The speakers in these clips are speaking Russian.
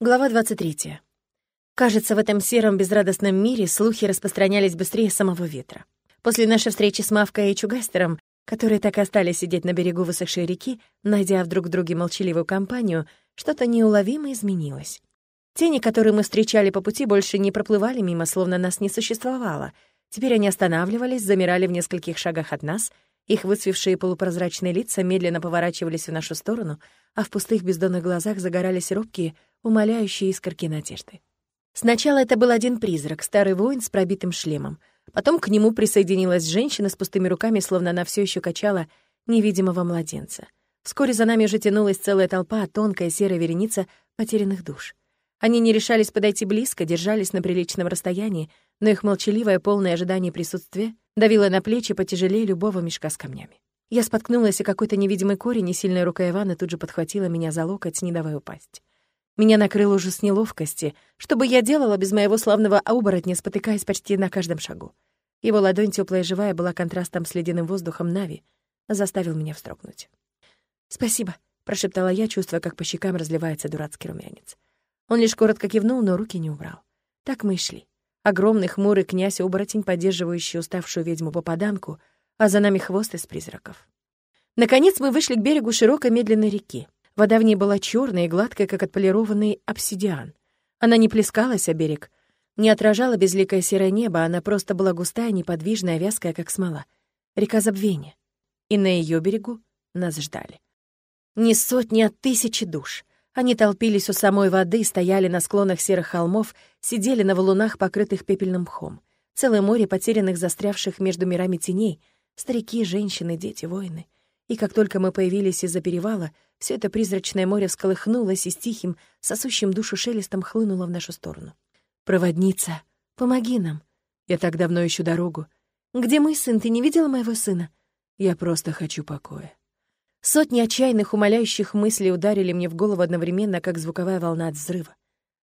Глава 23. Кажется, в этом сером безрадостном мире слухи распространялись быстрее самого ветра. После нашей встречи с Мавкой и Чугастером, которые так и остались сидеть на берегу высохшей реки, найдя вдруг в друге молчаливую компанию, что-то неуловимо изменилось. Тени, которые мы встречали по пути, больше не проплывали мимо, словно нас не существовало. Теперь они останавливались, замирали в нескольких шагах от нас, их выцвевшие полупрозрачные лица медленно поворачивались в нашу сторону, а в пустых бездонных глазах загорались робкие, умоляющие искорки надежды. Сначала это был один призрак, старый воин с пробитым шлемом. Потом к нему присоединилась женщина с пустыми руками, словно она все еще качала невидимого младенца. Вскоре за нами уже тянулась целая толпа, тонкая серая вереница потерянных душ. Они не решались подойти близко, держались на приличном расстоянии, но их молчаливое, полное ожидание присутствия давило на плечи потяжелее любого мешка с камнями. Я споткнулась, и какой-то невидимый корень, и сильная рука Ивана тут же подхватила меня за локоть, не давая упасть. Меня накрыл ужас неловкости. Что бы я делала без моего славного оборотня, спотыкаясь почти на каждом шагу? Его ладонь, теплая и живая, была контрастом с ледяным воздухом Нави, заставил меня вздрогнуть. «Спасибо», — прошептала я, чувствуя, как по щекам разливается дурацкий румянец. Он лишь коротко кивнул, но руки не убрал. Так мы и шли. Огромный хмурый князь-оборотень, поддерживающий уставшую ведьму-попаданку, а за нами хвост из призраков. Наконец мы вышли к берегу широкой медленной реки. Вода в ней была черная и гладкая, как отполированный обсидиан. Она не плескалась о берег, не отражала безликое серое небо, она просто была густая, неподвижная, вязкая, как смола. Река забвения. И на ее берегу нас ждали. Не сотни, а тысячи душ. Они толпились у самой воды, стояли на склонах серых холмов, сидели на валунах, покрытых пепельным мхом. Целое море потерянных, застрявших между мирами теней. Старики, женщины, дети, воины — и как только мы появились из-за перевала, все это призрачное море всколыхнулось и с тихим, сосущим душу шелестом хлынуло в нашу сторону. «Проводница, помоги нам. Я так давно ищу дорогу. Где мой сын? Ты не видела моего сына? Я просто хочу покоя». Сотни отчаянных, умоляющих мыслей ударили мне в голову одновременно, как звуковая волна от взрыва.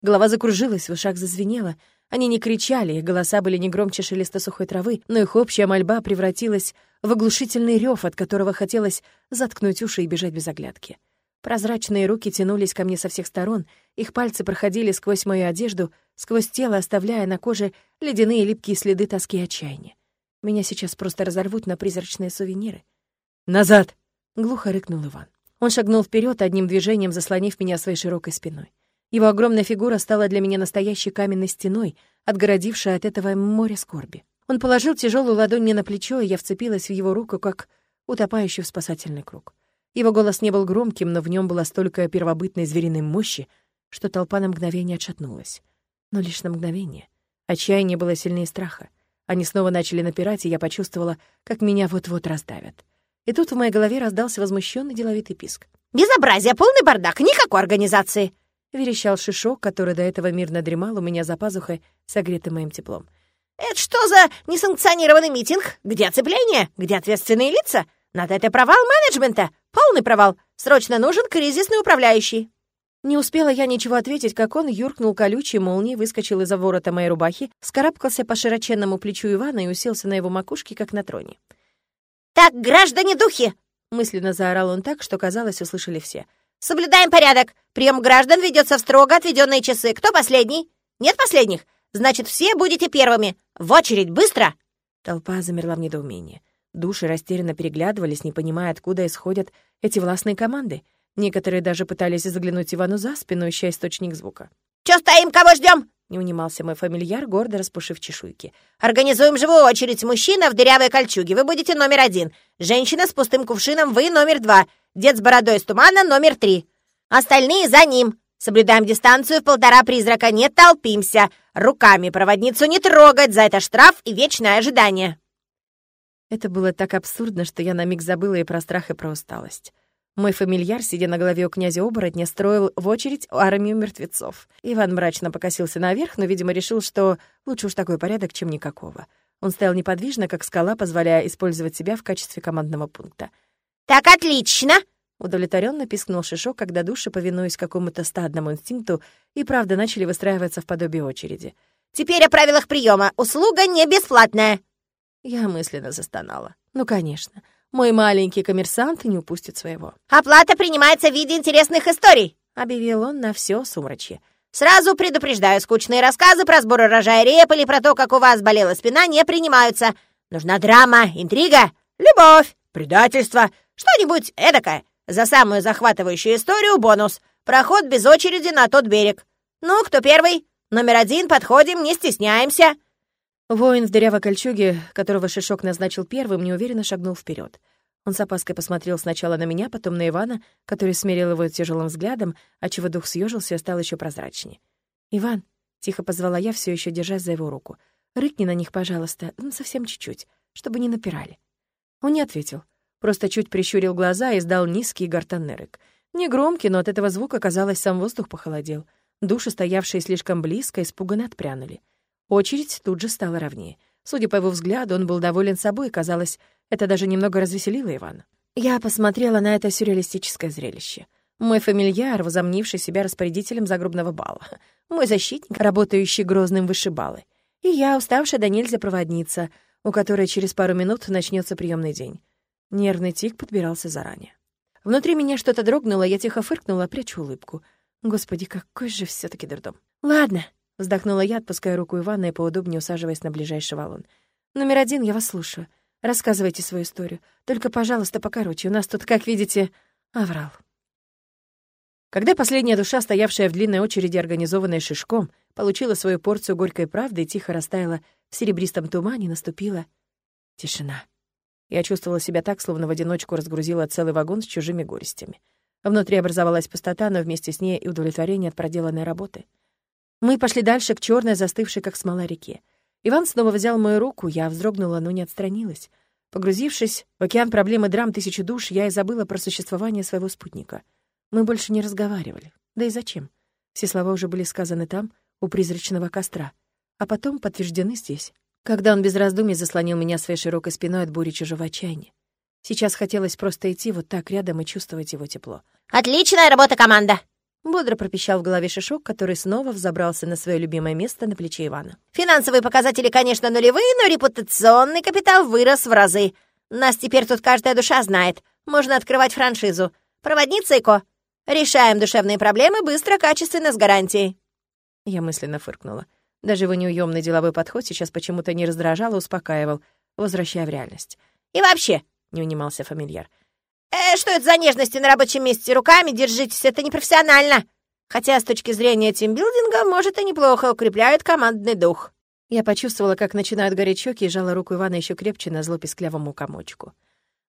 Голова закружилась, в ушах зазвенело. Они не кричали, их голоса были не громче шелеста сухой травы, но их общая мольба превратилась в оглушительный рев, от которого хотелось заткнуть уши и бежать без оглядки. Прозрачные руки тянулись ко мне со всех сторон, их пальцы проходили сквозь мою одежду, сквозь тело, оставляя на коже ледяные липкие следы тоски и отчаяния. Меня сейчас просто разорвут на призрачные сувениры. «Назад!» — глухо рыкнул Иван. Он шагнул вперед, одним движением заслонив меня своей широкой спиной. Его огромная фигура стала для меня настоящей каменной стеной, отгородившей от этого море скорби. Он положил тяжелую ладонь мне на плечо, и я вцепилась в его руку, как утопающий в спасательный круг. Его голос не был громким, но в нем было столько первобытной звериной мощи, что толпа на мгновение отшатнулась. Но лишь на мгновение. Отчаяние было сильнее страха. Они снова начали напирать, и я почувствовала, как меня вот-вот раздавят. И тут в моей голове раздался возмущенный деловитый писк. «Безобразие, полный бардак, никакой организации!» — верещал Шишок, который до этого мирно дремал у меня за пазухой, согретый моим теплом. «Это что за несанкционированный митинг? Где оцепление? Где ответственные лица? Надо это провал менеджмента! Полный провал! Срочно нужен кризисный управляющий!» Не успела я ничего ответить, как он юркнул колючей молнией, выскочил из-за ворота моей рубахи, скарабкался по широченному плечу Ивана и уселся на его макушке, как на троне. «Так, граждане духи!» — мысленно заорал он так, что, казалось, услышали все — Соблюдаем порядок. Прием граждан ведется в строго отведенные часы. Кто последний? Нет последних? Значит, все будете первыми. В очередь, быстро!» Толпа замерла в недоумении. Души растерянно переглядывались, не понимая, откуда исходят эти властные команды. Некоторые даже пытались заглянуть Ивану за спину, ища источник звука. «Чё стоим, кого ждем? Не унимался мой фамильяр, гордо распушив чешуйки. «Организуем живую очередь. Мужчина в дырявой кольчуге. Вы будете номер один. Женщина с пустым кувшином. Вы номер два. Дед с бородой из тумана номер три. Остальные за ним. Соблюдаем дистанцию в полтора призрака, не толпимся. Руками проводницу не трогать, за это штраф и вечное ожидание». Это было так абсурдно, что я на миг забыла и про страх, и про усталость. Мой фамильяр, сидя на голове у князя-оборотня, строил в очередь армию мертвецов. Иван мрачно покосился наверх, но, видимо, решил, что лучше уж такой порядок, чем никакого. Он стоял неподвижно, как скала, позволяя использовать себя в качестве командного пункта. «Так отлично!» Удовлетворенно пискнул Шишок, когда души, повинуясь какому-то стадному инстинкту, и правда начали выстраиваться в подобие очереди. «Теперь о правилах приема. Услуга не бесплатная!» Я мысленно застонала. «Ну, конечно. Мой маленький коммерсант не упустит своего». «Оплата принимается в виде интересных историй», — объявил он на все сумрачье. Сразу предупреждаю, скучные рассказы про сбор урожая реп или про то, как у вас болела спина, не принимаются. Нужна драма, интрига, любовь, предательство, что-нибудь эдакое. За самую захватывающую историю бонус. Проход без очереди на тот берег. Ну, кто первый? Номер один, подходим, не стесняемся. Воин в дырявой кольчуге, которого Шишок назначил первым, неуверенно шагнул вперед. Он с опаской посмотрел сначала на меня, потом на Ивана, который смерил его тяжелым взглядом, отчего дух съежился и стал еще прозрачнее. «Иван», — тихо позвала я, все еще держась за его руку, — «рыкни на них, пожалуйста, ну, совсем чуть-чуть, чтобы не напирали». Он не ответил, просто чуть прищурил глаза и издал низкий гортанный рык. Не громкий, но от этого звука, казалось, сам воздух похолодел. Души, стоявшие слишком близко, испуганно отпрянули. Очередь тут же стала ровнее. Судя по его взгляду, он был доволен собой, казалось, это даже немного развеселило Ивана. Я посмотрела на это сюрреалистическое зрелище. Мой фамильяр, возомнивший себя распорядителем загробного бала. Мой защитник, работающий грозным вышибалы. И я, уставшая до нельзя проводница, у которой через пару минут начнется приемный день. Нервный тик подбирался заранее. Внутри меня что-то дрогнуло, я тихо фыркнула, прячу улыбку. Господи, какой же все таки дурдом. Ладно, Вздохнула я, отпуская руку Ивана и поудобнее усаживаясь на ближайший валун. «Номер один, я вас слушаю. Рассказывайте свою историю. Только, пожалуйста, покороче. У нас тут, как видите, аврал». Когда последняя душа, стоявшая в длинной очереди, организованная Шишком, получила свою порцию горькой правды и тихо растаяла в серебристом тумане, наступила тишина. Я чувствовала себя так, словно в одиночку разгрузила целый вагон с чужими горестями. Внутри образовалась пустота, но вместе с ней и удовлетворение от проделанной работы — мы пошли дальше к черной, застывшей, как смола, реке. Иван снова взял мою руку, я вздрогнула, но не отстранилась. Погрузившись в океан проблемы драм тысячи душ, я и забыла про существование своего спутника. Мы больше не разговаривали. Да и зачем? Все слова уже были сказаны там, у призрачного костра, а потом подтверждены здесь. Когда он без раздумий заслонил меня своей широкой спиной от бури чужого отчаяния. Сейчас хотелось просто идти вот так рядом и чувствовать его тепло. «Отличная работа, команда!» Бодро пропищал в голове Шишок, который снова взобрался на свое любимое место на плече Ивана. «Финансовые показатели, конечно, нулевые, но репутационный капитал вырос в разы. Нас теперь тут каждая душа знает. Можно открывать франшизу. Проводница Ико. Решаем душевные проблемы быстро, качественно, с гарантией». Я мысленно фыркнула. Даже его неуемный деловой подход сейчас почему-то не раздражал, а успокаивал, возвращая в реальность. «И вообще», — не унимался фамильяр, — «Э, что это за нежности на рабочем месте? Руками держитесь, это непрофессионально. Хотя с точки зрения тимбилдинга, может, и неплохо укрепляет командный дух». Я почувствовала, как начинают гореть щеки, и жала руку Ивана еще крепче на зло песклявому комочку.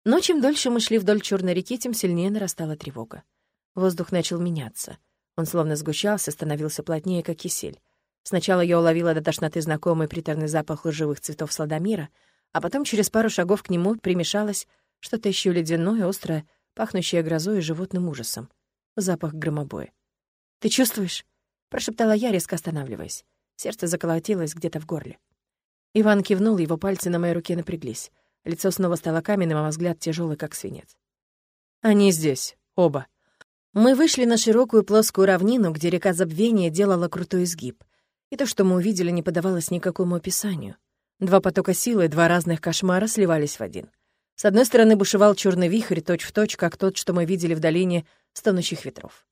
Но чем дольше мы шли вдоль черной реки, тем сильнее нарастала тревога. Воздух начал меняться. Он словно сгущался, становился плотнее, как кисель. Сначала я уловила до тошноты знакомый приторный запах лживых цветов сладомира, а потом через пару шагов к нему примешалась что-то еще ледяное, острое, пахнущее грозой и животным ужасом. Запах громобоя. «Ты чувствуешь?» — прошептала я, резко останавливаясь. Сердце заколотилось где-то в горле. Иван кивнул, его пальцы на моей руке напряглись. Лицо снова стало каменным, а взгляд тяжелый, как свинец. «Они здесь, оба». Мы вышли на широкую плоскую равнину, где река Забвения делала крутой изгиб. И то, что мы увидели, не подавалось никакому описанию. Два потока силы, два разных кошмара сливались в один — с одной стороны бушевал черный вихрь, точь-в-точь, как тот, что мы видели в долине стонущих ветров.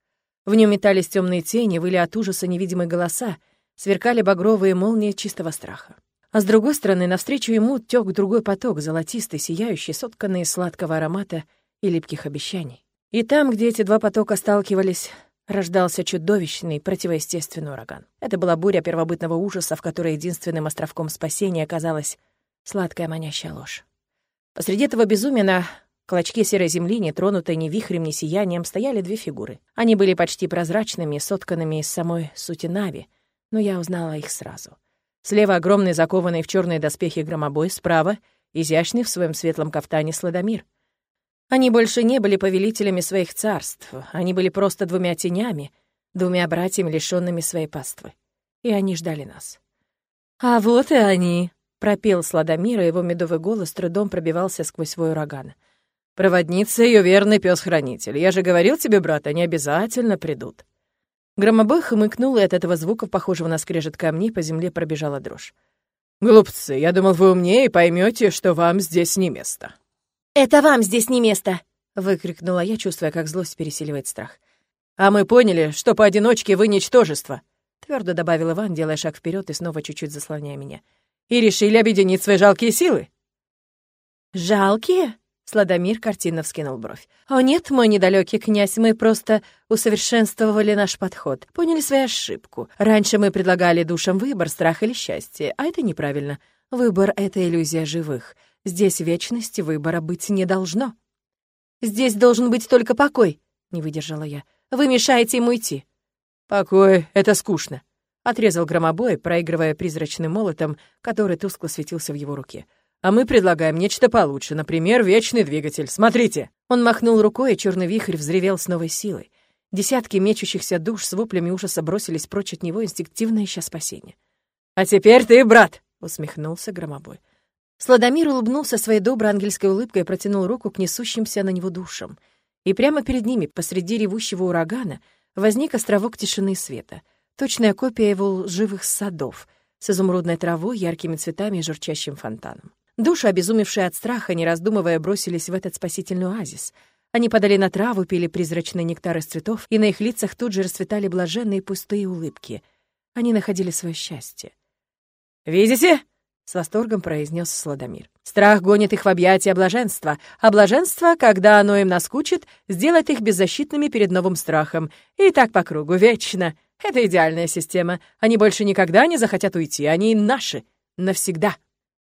В нем метались темные тени, выли от ужаса невидимые голоса, сверкали багровые молнии чистого страха. А с другой стороны, навстречу ему тёк другой поток, золотистый, сияющий, сотканный из сладкого аромата и липких обещаний. И там, где эти два потока сталкивались, рождался чудовищный, противоестественный ураган. Это была буря первобытного ужаса, в которой единственным островком спасения оказалась сладкая манящая ложь. Посреди этого безумия на клочке серой земли, не тронутой ни вихрем, ни сиянием, стояли две фигуры. Они были почти прозрачными, сотканными из самой сути Нави, но я узнала их сразу. Слева огромный, закованный в черные доспехи громобой, справа — изящный в своем светлом кафтане Сладомир. Они больше не были повелителями своих царств, они были просто двумя тенями, двумя братьями, лишенными своей паствы. И они ждали нас. «А вот и они!» Пропел Сладомир, и его медовый голос трудом пробивался сквозь свой ураган. «Проводница ее верный пес хранитель Я же говорил тебе, брат, они обязательно придут». Громобой хмыкнул, и от этого звука, похожего на скрежет камней, по земле пробежала дрожь. «Глупцы, я думал, вы умнее и поймете, что вам здесь не место». «Это вам здесь не место!» — выкрикнула я, чувствуя, как злость пересиливает страх. «А мы поняли, что поодиночке вы ничтожество», твердо добавил Иван, делая шаг вперед и снова чуть-чуть заслоняя меня. «И решили объединить свои жалкие силы!» «Жалкие?» Сладомир картинно вскинул бровь. «О нет, мой недалекий князь, мы просто усовершенствовали наш подход, поняли свою ошибку. Раньше мы предлагали душам выбор, страх или счастье, а это неправильно. Выбор — это иллюзия живых. Здесь вечности выбора быть не должно». «Здесь должен быть только покой», — не выдержала я. «Вы мешаете ему идти». «Покой — это скучно», — отрезал громобой, проигрывая призрачным молотом, который тускло светился в его руке. А мы предлагаем нечто получше, например, вечный двигатель. Смотрите!» Он махнул рукой, и черный вихрь взревел с новой силой. Десятки мечущихся душ с воплями ужаса бросились прочь от него, инстинктивно ища спасения. «А теперь ты, брат!» — усмехнулся громобой. Сладомир улыбнулся своей доброй ангельской улыбкой и протянул руку к несущимся на него душам. И прямо перед ними, посреди ревущего урагана, возник островок тишины и света, точная копия его лживых садов, с изумрудной травой, яркими цветами и журчащим фонтаном. Души, обезумевшие от страха, не раздумывая, бросились в этот спасительный оазис. Они подали на траву, пили призрачный нектар из цветов, и на их лицах тут же расцветали блаженные пустые улыбки. Они находили свое счастье. «Видите?» — с восторгом произнес Сладомир. «Страх гонит их в объятия блаженства, а блаженство, когда оно им наскучит, сделает их беззащитными перед новым страхом. И так по кругу, вечно. Это идеальная система. Они больше никогда не захотят уйти, они наши. Навсегда».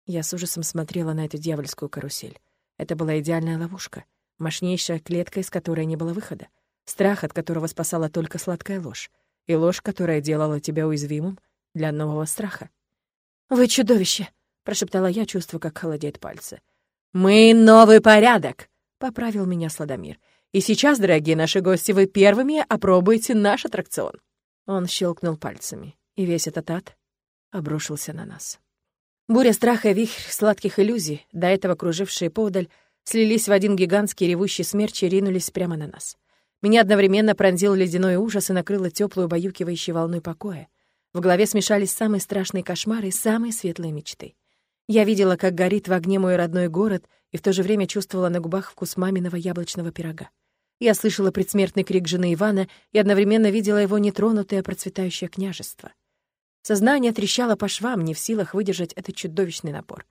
Я с ужасом смотрела на эту дьявольскую карусель. Это была идеальная ловушка, мощнейшая клетка, из которой не было выхода, страх, от которого спасала только сладкая ложь, и ложь, которая делала тебя уязвимым для нового страха. «Вы чудовище!» — прошептала я, чувствуя, как холодеют пальцы. «Мы новый порядок!» — поправил меня Сладомир. «И сейчас, дорогие наши гости, вы первыми опробуете наш аттракцион!» Он щелкнул пальцами, и весь этот ад обрушился на нас. Буря страха и вихрь сладких иллюзий, до этого кружившие подаль, слились в один гигантский ревущий смерч и ринулись прямо на нас. Меня одновременно пронзил ледяной ужас и накрыло теплую баюкивающей волной покоя. В голове смешались самые страшные кошмары и самые светлые мечты. Я видела, как горит в огне мой родной город, и в то же время чувствовала на губах вкус маминого яблочного пирога. Я слышала предсмертный крик жены Ивана и одновременно видела его нетронутое процветающее княжество. Сознание трещало по швам, не в силах выдержать этот чудовищный напор.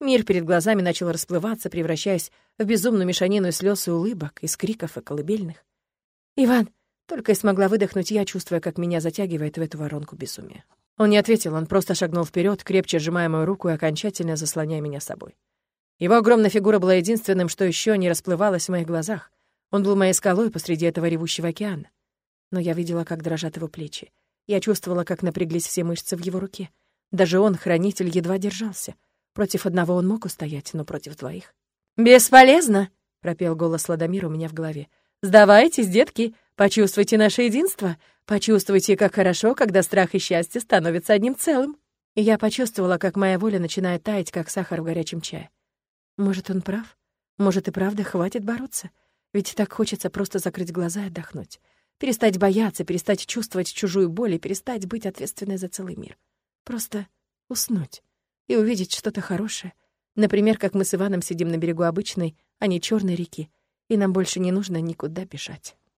Мир перед глазами начал расплываться, превращаясь в безумную мешанину слез и улыбок, из криков и колыбельных. «Иван!» — только и смогла выдохнуть я, чувствуя, как меня затягивает в эту воронку безумия. Он не ответил, он просто шагнул вперед, крепче сжимая мою руку и окончательно заслоняя меня собой. Его огромная фигура была единственным, что еще не расплывалось в моих глазах. Он был моей скалой посреди этого ревущего океана. Но я видела, как дрожат его плечи. Я чувствовала, как напряглись все мышцы в его руке. Даже он, хранитель, едва держался. Против одного он мог устоять, но против двоих. «Бесполезно!» — пропел голос Ладомира у меня в голове. «Сдавайтесь, детки, почувствуйте наше единство, почувствуйте, как хорошо, когда страх и счастье становятся одним целым». И я почувствовала, как моя воля начинает таять, как сахар в горячем чае. Может, он прав? Может, и правда хватит бороться? Ведь так хочется просто закрыть глаза и отдохнуть. Перестать бояться, перестать чувствовать чужую боль и перестать быть ответственной за целый мир. Просто уснуть и увидеть что-то хорошее. Например, как мы с Иваном сидим на берегу обычной, а не черной реки, и нам больше не нужно никуда бежать.